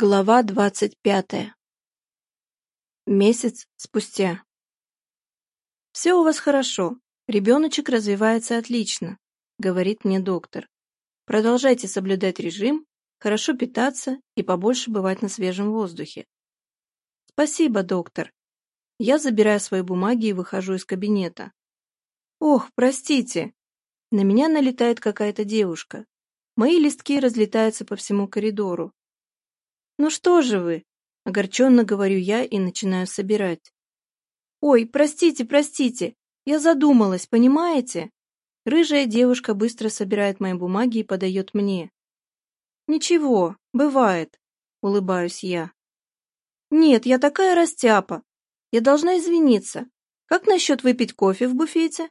Глава двадцать пятая. Месяц спустя. «Все у вас хорошо. Ребеночек развивается отлично», — говорит мне доктор. «Продолжайте соблюдать режим, хорошо питаться и побольше бывать на свежем воздухе». «Спасибо, доктор». Я забираю свои бумаги и выхожу из кабинета. «Ох, простите!» На меня налетает какая-то девушка. Мои листки разлетаются по всему коридору. «Ну что же вы?» — огорченно говорю я и начинаю собирать. «Ой, простите, простите, я задумалась, понимаете?» Рыжая девушка быстро собирает мои бумаги и подает мне. «Ничего, бывает», — улыбаюсь я. «Нет, я такая растяпа. Я должна извиниться. Как насчет выпить кофе в буфете?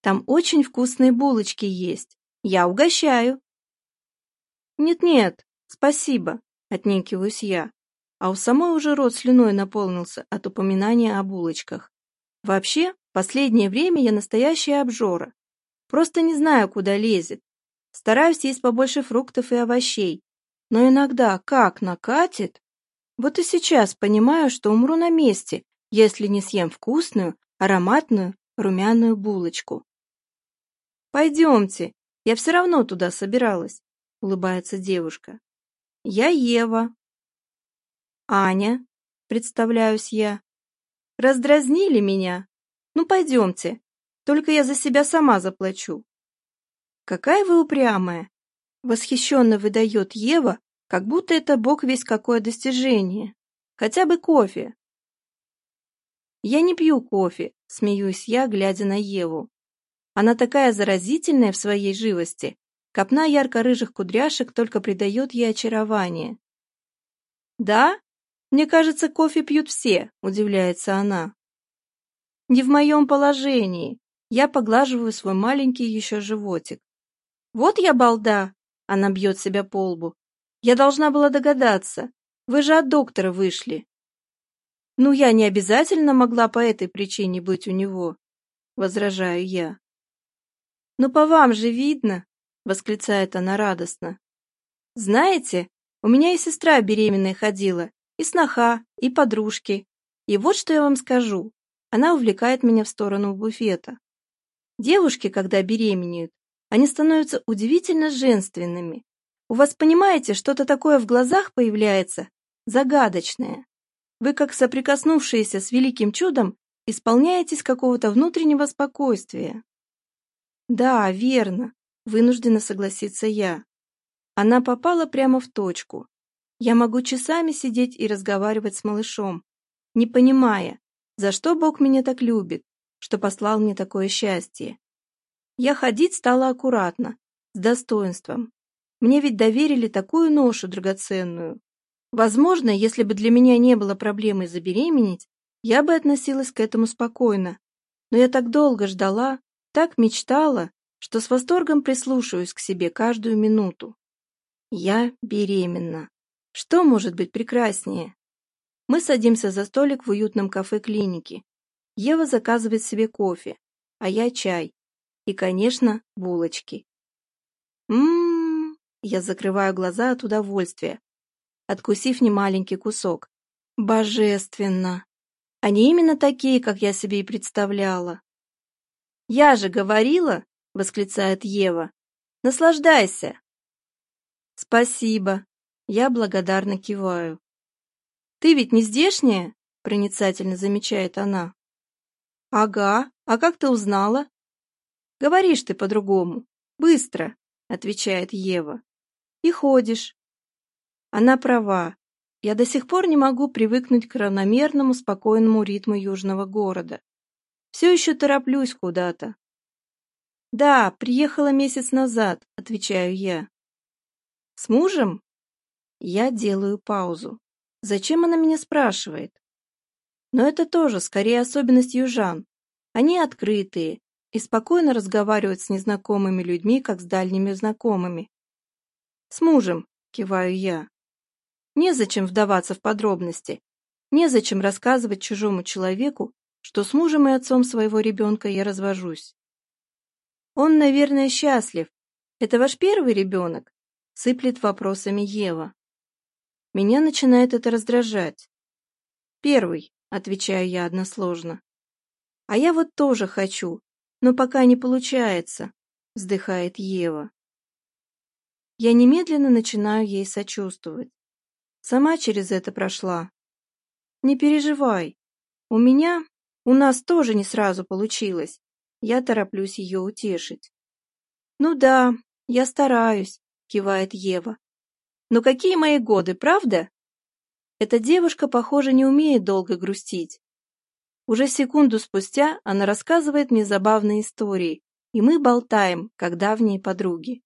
Там очень вкусные булочки есть. Я угощаю». «Нет-нет, спасибо. — отнекиваюсь я. А у самой уже рот слюной наполнился от упоминания о булочках. Вообще, последнее время я настоящая обжора. Просто не знаю, куда лезет. Стараюсь есть побольше фруктов и овощей. Но иногда как накатит. Вот и сейчас понимаю, что умру на месте, если не съем вкусную, ароматную, румяную булочку. «Пойдемте, я все равно туда собиралась», — улыбается девушка. Я Ева. Аня, представляюсь я. Раздразнили меня. Ну, пойдемте. Только я за себя сама заплачу. Какая вы упрямая. Восхищенно выдает Ева, как будто это бог весь какое достижение. Хотя бы кофе. Я не пью кофе, смеюсь я, глядя на Еву. Она такая заразительная в своей живости, Копна ярко-рыжих кудряшек только придает ей очарование. «Да? Мне кажется, кофе пьют все», — удивляется она. «Не в моем положении. Я поглаживаю свой маленький еще животик. Вот я балда!» — она бьет себя по лбу. «Я должна была догадаться. Вы же от доктора вышли». «Ну, я не обязательно могла по этой причине быть у него», — возражаю я. «Но по вам же видно», — восклицает она радостно. «Знаете, у меня и сестра беременная ходила, и сноха, и подружки. И вот что я вам скажу. Она увлекает меня в сторону буфета. Девушки, когда беременеют, они становятся удивительно женственными. У вас, понимаете, что-то такое в глазах появляется, загадочное. Вы, как соприкоснувшиеся с великим чудом, исполняетесь какого-то внутреннего спокойствия. Да, верно вынуждена согласиться я. Она попала прямо в точку. Я могу часами сидеть и разговаривать с малышом, не понимая, за что Бог меня так любит, что послал мне такое счастье. Я ходить стала аккуратно, с достоинством. Мне ведь доверили такую ношу драгоценную. Возможно, если бы для меня не было проблемы забеременеть, я бы относилась к этому спокойно. Но я так долго ждала, так мечтала, что с восторгом прислушиваюсь к себе каждую минуту. Я беременна. Что может быть прекраснее? Мы садимся за столик в уютном кафе клиники. Ева заказывает себе кофе, а я чай. И, конечно, булочки. Ммм, я закрываю глаза от удовольствия, откусив немаленький кусок. Божественно! Они именно такие, как я себе и представляла. Я же говорила, — восклицает Ева. «Наслаждайся!» «Спасибо!» — я благодарно киваю. «Ты ведь не здешняя?» — проницательно замечает она. «Ага, а как ты узнала?» «Говоришь ты по-другому. Быстро!» — отвечает Ева. «И ходишь». Она права. Я до сих пор не могу привыкнуть к равномерному спокойному ритму южного города. Все еще тороплюсь куда-то, «Да, приехала месяц назад», — отвечаю я. «С мужем?» Я делаю паузу. Зачем она меня спрашивает? Но это тоже скорее особенность южан. Они открытые и спокойно разговаривают с незнакомыми людьми, как с дальними знакомыми. «С мужем», — киваю я. Незачем вдаваться в подробности, незачем рассказывать чужому человеку, что с мужем и отцом своего ребенка я развожусь. Он, наверное, счастлив. Это ваш первый ребенок? Сыплет вопросами Ева. Меня начинает это раздражать. Первый, отвечаю я односложно. А я вот тоже хочу, но пока не получается, вздыхает Ева. Я немедленно начинаю ей сочувствовать. Сама через это прошла. Не переживай. У меня, у нас тоже не сразу получилось. Я тороплюсь ее утешить. «Ну да, я стараюсь», — кивает Ева. «Но какие мои годы, правда?» Эта девушка, похоже, не умеет долго грустить. Уже секунду спустя она рассказывает мне забавные истории, и мы болтаем, как давние подруги.